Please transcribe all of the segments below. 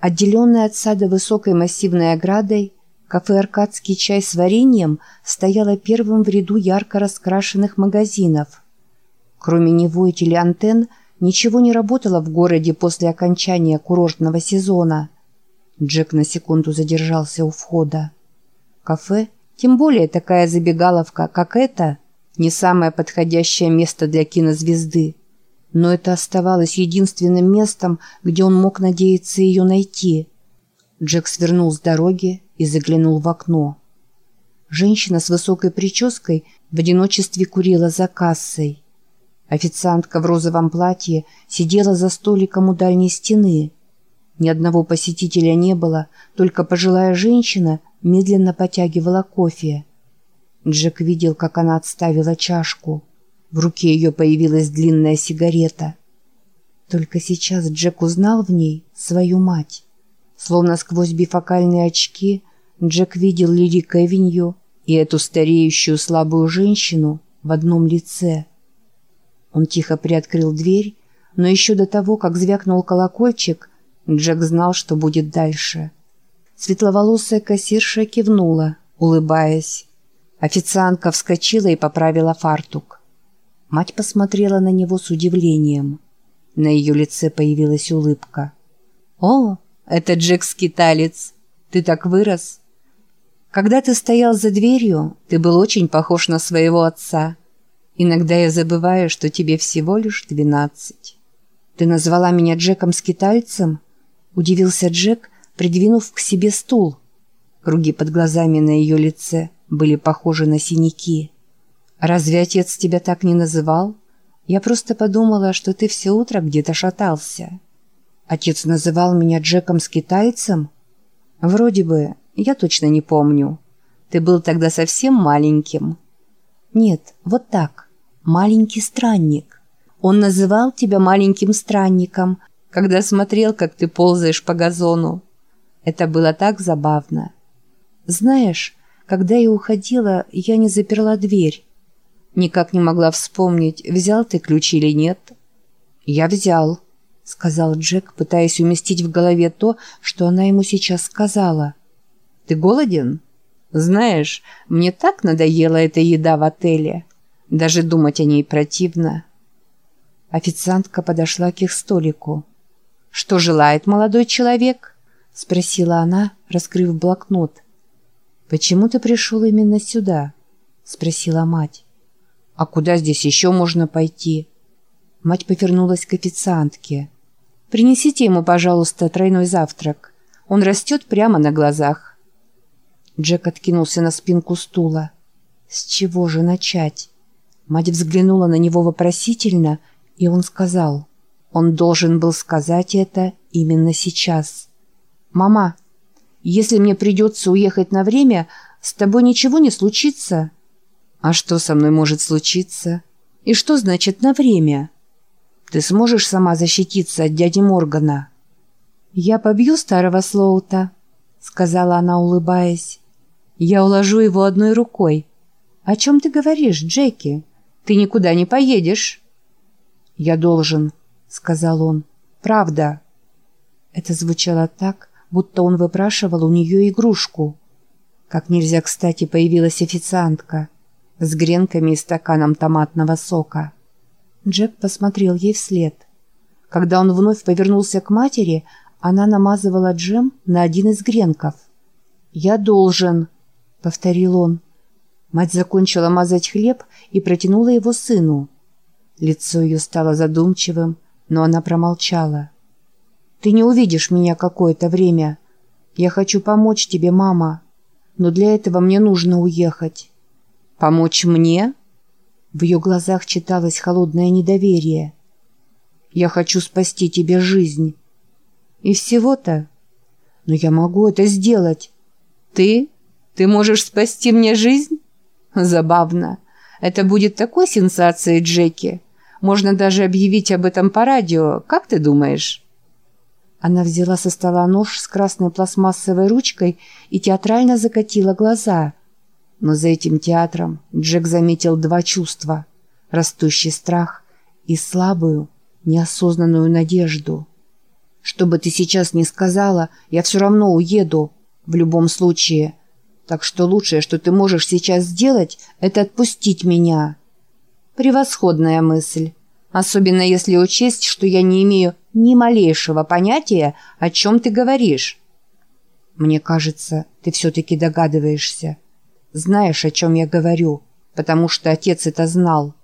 Отделенное от сада высокой массивной оградой, кафе «Аркадский чай с вареньем» стояло первым в ряду ярко раскрашенных магазинов. Кроме него и телеантенн, ничего не работало в городе после окончания курортного сезона. Джек на секунду задержался у входа. Кафе, тем более такая забегаловка, как эта, не самое подходящее место для кинозвезды но это оставалось единственным местом, где он мог надеяться ее найти. Джек свернул с дороги и заглянул в окно. Женщина с высокой прической в одиночестве курила за кассой. Официантка в розовом платье сидела за столиком у дальней стены. Ни одного посетителя не было, только пожилая женщина медленно потягивала кофе. Джек видел, как она отставила чашку. В руке ее появилась длинная сигарета. Только сейчас Джек узнал в ней свою мать. Словно сквозь бифокальные очки Джек видел Лили Кевинью и эту стареющую слабую женщину в одном лице. Он тихо приоткрыл дверь, но еще до того, как звякнул колокольчик, Джек знал, что будет дальше. Светловолосая кассирша кивнула, улыбаясь. Официантка вскочила и поправила фартук. Мать посмотрела на него с удивлением. На ее лице появилась улыбка. «О, это Джек-скиталец! Ты так вырос!» «Когда ты стоял за дверью, ты был очень похож на своего отца. Иногда я забываю, что тебе всего лишь двенадцать». «Ты назвала меня Джеком-скитальцем?» Удивился Джек, придвинув к себе стул. Круги под глазами на ее лице были похожи на синяки. «Разве отец тебя так не называл? Я просто подумала, что ты все утро где-то шатался». «Отец называл меня Джеком-скитальцем?» «Вроде бы, я точно не помню. Ты был тогда совсем маленьким». «Нет, вот так. Маленький странник. Он называл тебя маленьким странником, когда смотрел, как ты ползаешь по газону. Это было так забавно. Знаешь, когда я уходила, я не заперла дверь. Никак не могла вспомнить, взял ты ключ или нет. «Я взял», — сказал Джек, пытаясь уместить в голове то, что она ему сейчас сказала. «Ты голоден?» «Знаешь, мне так надоела эта еда в отеле. Даже думать о ней противно». Официантка подошла к их столику. «Что желает молодой человек?» — спросила она, раскрыв блокнот. «Почему ты пришел именно сюда?» — спросила мать. «А куда здесь еще можно пойти?» Мать повернулась к официантке. «Принесите ему, пожалуйста, тройной завтрак. Он растет прямо на глазах». Джек откинулся на спинку стула. «С чего же начать?» Мать взглянула на него вопросительно, и он сказал. Он должен был сказать это именно сейчас. «Мама, если мне придется уехать на время, с тобой ничего не случится?» А что со мной может случиться? И что значит «на время»? Ты сможешь сама защититься от дяди Моргана? Я побью старого Слоута, сказала она, улыбаясь. Я уложу его одной рукой. О чем ты говоришь, Джеки? Ты никуда не поедешь. Я должен, сказал он. Правда. Это звучало так, будто он выпрашивал у нее игрушку. Как нельзя кстати появилась официантка с гренками и стаканом томатного сока. Джек посмотрел ей вслед. Когда он вновь повернулся к матери, она намазывала джем на один из гренков. «Я должен», — повторил он. Мать закончила мазать хлеб и протянула его сыну. Лицо ее стало задумчивым, но она промолчала. «Ты не увидишь меня какое-то время. Я хочу помочь тебе, мама, но для этого мне нужно уехать». «Помочь мне?» В ее глазах читалось холодное недоверие. «Я хочу спасти тебе жизнь». «И всего-то?» «Но я могу это сделать». «Ты? Ты можешь спасти мне жизнь?» «Забавно. Это будет такой сенсацией, Джеки. Можно даже объявить об этом по радио. Как ты думаешь?» Она взяла со стола нож с красной пластмассовой ручкой и театрально закатила глаза – но за этим театром Джек заметил два чувства – растущий страх и слабую, неосознанную надежду. Что бы ты сейчас ни сказала, я все равно уеду. В любом случае. Так что лучшее, что ты можешь сейчас сделать, это отпустить меня. Превосходная мысль. Особенно если учесть, что я не имею ни малейшего понятия, о чем ты говоришь. Мне кажется, ты все-таки догадываешься. Знаешь, о чем я говорю, потому что отец это знал.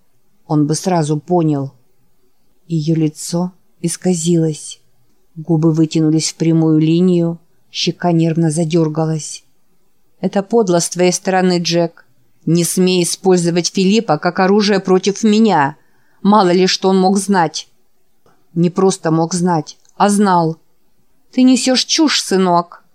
Он бы сразу понял. Ее лицо исказилось. Губы вытянулись в прямую линию, щека нервно задергалась. «Это подло с твоей стороны, Джек. Не смей использовать Филиппа как оружие против меня. Мало ли что он мог знать». «Не просто мог знать, а знал». «Ты несешь чушь, сынок».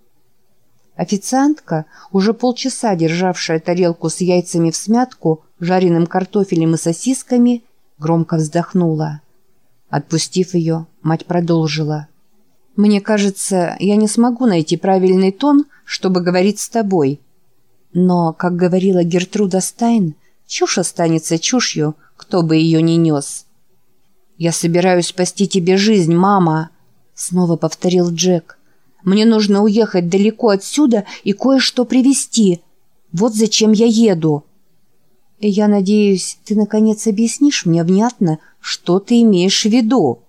Официантка, уже полчаса державшая тарелку с яйцами в смятку, жареным картофелем и сосисками, громко вздохнула. Отпустив ее, мать продолжила. «Мне кажется, я не смогу найти правильный тон, чтобы говорить с тобой. Но, как говорила Гертруда Стайн, чушь останется чушью, кто бы ее ни нес». «Я собираюсь спасти тебе жизнь, мама», — снова повторил Джек. «Мне нужно уехать далеко отсюда и кое-что привезти. Вот зачем я еду». «Я надеюсь, ты наконец объяснишь мне внятно, что ты имеешь в виду?»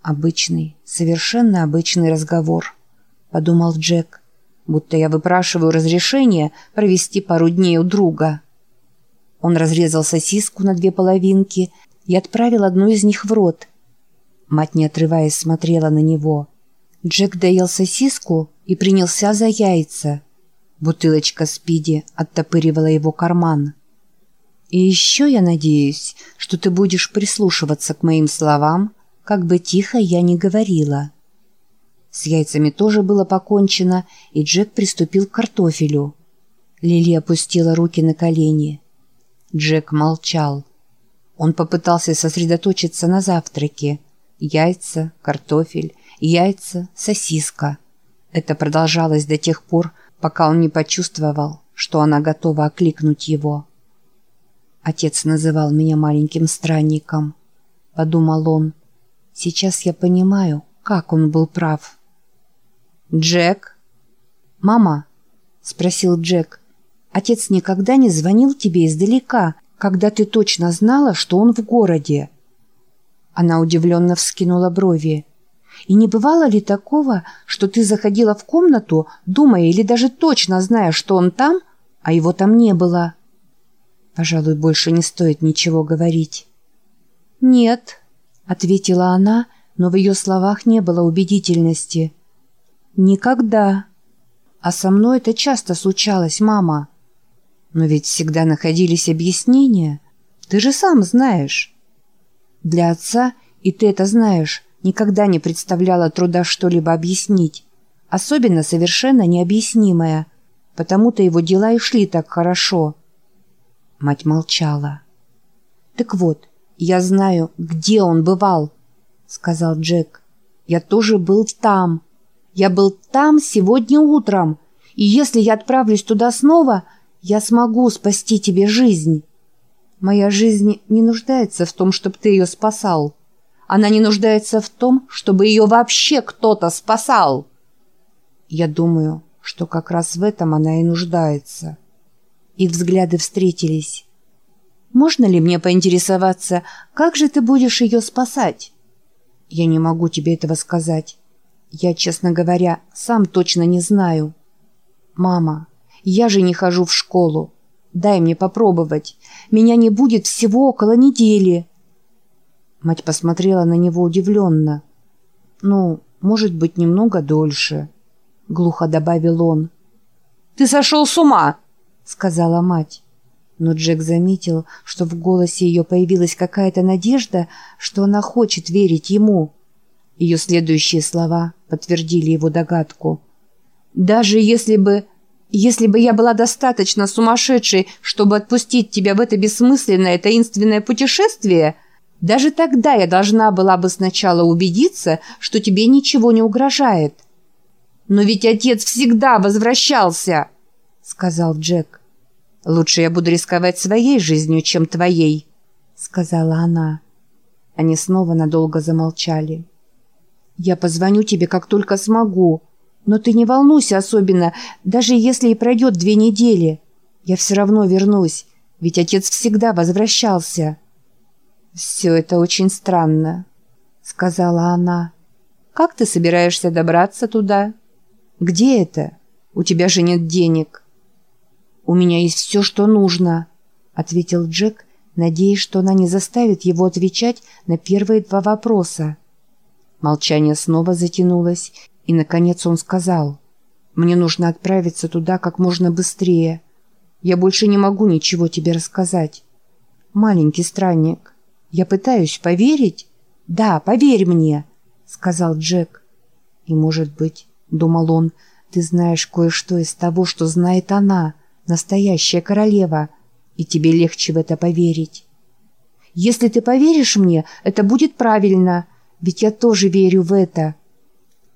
«Обычный, совершенно обычный разговор», — подумал Джек, будто я выпрашиваю разрешение провести пару дней у друга. Он разрезал сосиску на две половинки и отправил одну из них в рот. Мать, не отрываясь, смотрела на него. Джек доел сосиску и принялся за яйца. Бутылочка спиди оттопыривала его карман. «И еще я надеюсь, что ты будешь прислушиваться к моим словам, как бы тихо я ни говорила. С яйцами тоже было покончено, и Джек приступил к картофелю. Лили опустила руки на колени. Джек молчал. Он попытался сосредоточиться на завтраке. Яйца, картофель, яйца, сосиска. Это продолжалось до тех пор, пока он не почувствовал, что она готова окликнуть его. «Отец называл меня маленьким странником», — подумал он. Сейчас я понимаю, как он был прав. «Джек?» «Мама?» – спросил Джек. «Отец никогда не звонил тебе издалека, когда ты точно знала, что он в городе?» Она удивленно вскинула брови. «И не бывало ли такого, что ты заходила в комнату, думая или даже точно зная, что он там, а его там не было?» «Пожалуй, больше не стоит ничего говорить». «Нет», — ответила она, но в ее словах не было убедительности. «Никогда. А со мной это часто случалось, мама. Но ведь всегда находились объяснения. Ты же сам знаешь». Для отца, и ты это знаешь, никогда не представляла труда что-либо объяснить, особенно совершенно необъяснимое. Потому-то его дела и шли так хорошо. Мать молчала. «Так вот, «Я знаю, где он бывал», — сказал Джек. «Я тоже был там. Я был там сегодня утром, и если я отправлюсь туда снова, я смогу спасти тебе жизнь. Моя жизнь не нуждается в том, чтобы ты ее спасал. Она не нуждается в том, чтобы ее вообще кто-то спасал. Я думаю, что как раз в этом она и нуждается». Их взгляды встретились. Можно ли мне поинтересоваться, как же ты будешь ее спасать? Я не могу тебе этого сказать. Я, честно говоря, сам точно не знаю. Мама, я же не хожу в школу. Дай мне попробовать. Меня не будет всего около недели. Мать посмотрела на него удивленно. Ну, может быть, немного дольше. Глухо добавил он. «Ты сошел с ума!» — сказала мать но Джек заметил, что в голосе ее появилась какая-то надежда, что она хочет верить ему. Ее следующие слова подтвердили его догадку. «Даже если бы... если бы я была достаточно сумасшедшей, чтобы отпустить тебя в это бессмысленное таинственное путешествие, даже тогда я должна была бы сначала убедиться, что тебе ничего не угрожает». «Но ведь отец всегда возвращался!» — сказал Джек. «Лучше я буду рисковать своей жизнью, чем твоей», — сказала она. Они снова надолго замолчали. Я позвоню тебе, как только смогу. Но ты не волнуйся особенно, даже если и пройдет две недели. Я все равно вернусь, ведь отец всегда возвращался». «Все это очень странно», — сказала она. «Как ты собираешься добраться туда? Где это? У тебя же нет денег». «У меня есть все, что нужно», — ответил Джек, надеясь, что она не заставит его отвечать на первые два вопроса. Молчание снова затянулось, и, наконец, он сказал, «Мне нужно отправиться туда как можно быстрее. Я больше не могу ничего тебе рассказать. Маленький странник, я пытаюсь поверить?» «Да, поверь мне», — сказал Джек. «И, может быть, — думал он, — ты знаешь кое-что из того, что знает она, настоящая королева, и тебе легче в это поверить. Если ты поверишь мне, это будет правильно, ведь я тоже верю в это».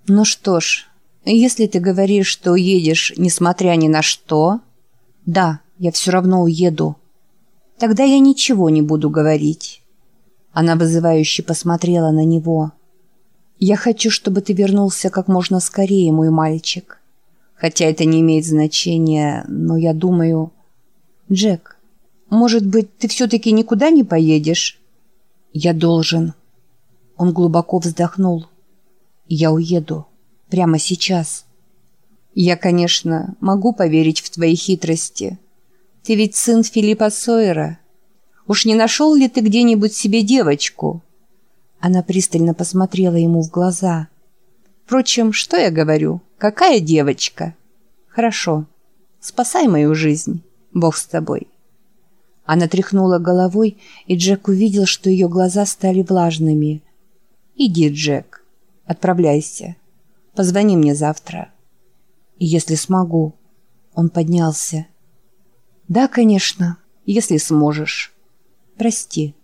«Ну что ж, если ты говоришь, что уедешь, несмотря ни на что...» «Да, я все равно уеду». «Тогда я ничего не буду говорить». Она вызывающе посмотрела на него. «Я хочу, чтобы ты вернулся как можно скорее, мой мальчик. Хотя это не имеет значения, но я думаю...» «Джек, может быть, ты все-таки никуда не поедешь?» «Я должен». Он глубоко вздохнул. Я уеду. Прямо сейчас. Я, конечно, могу поверить в твои хитрости. Ты ведь сын Филиппа Сойера. Уж не нашел ли ты где-нибудь себе девочку?» Она пристально посмотрела ему в глаза. «Впрочем, что я говорю? Какая девочка?» «Хорошо. Спасай мою жизнь. Бог с тобой». Она тряхнула головой, и Джек увидел, что ее глаза стали влажными. «Иди, Джек». Отправляйся. Позвони мне завтра. Если смогу. Он поднялся. Да, конечно, если сможешь. Прости.